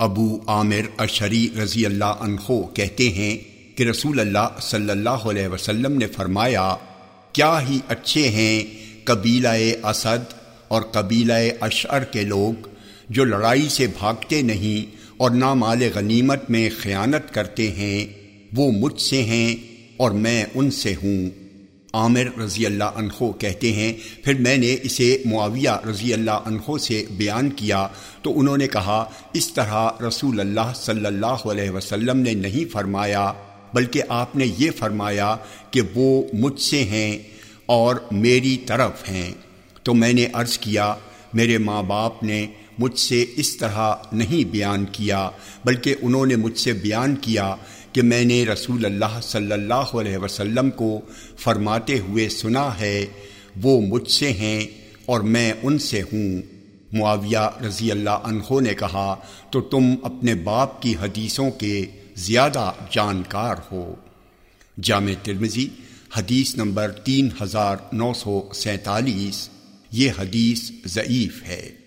ابو عامر اشری رضی اللہ عنہ کہتے ہیں کہ رسول اللہ صلی اللہ علیہ وسلم نے فرمایا، کیا ہی اچھے ہیں قبیلہ اسد اور قبیلہ اشعر کے لوگ جو لڑائی سے بھاگتے نہیں اور نہ مال غنیمت میں خیانت کرتے ہیں، وہ مجھ سے ہیں اور میں ان سے ہوں۔ عامر رضی اللہ عنہ کہتے ہیں، پھر میں نے اسے معاویہ رضی اللہ عنہ سے بیان کیا تو انہوں نے کہا، اس طرح رسول اللہ صلی اللہ علیہ وسلم نے نہیں فرمایا، بلکہ آپ نے یہ فرمایا کہ وہ مجھ سے ہیں اور میری طرف ہیں۔ تو میں نے عرض کیا، میرے ماں باپ نے مجھ سے اس طرح نہیں بیان کیا، بلکہ انہوں نے مجھ سے بیان کیا کہ میں نے رسول اللہ صلی اللہ علیہ وسلم کو فرماتے ہوئے سنا ہے، وہ مجھ سے ہیں اور میں ان سے ہوں۔ معاویہ رضی اللہ عنہ نے کہا، تو تم اپنے باپ کی حدیثوں کے زیادہ جانکار ہو۔ جامع ترمزی حدیث نمبر تین ہزار نو سو سینتالیس، یہ حدیث ضعیف ہے۔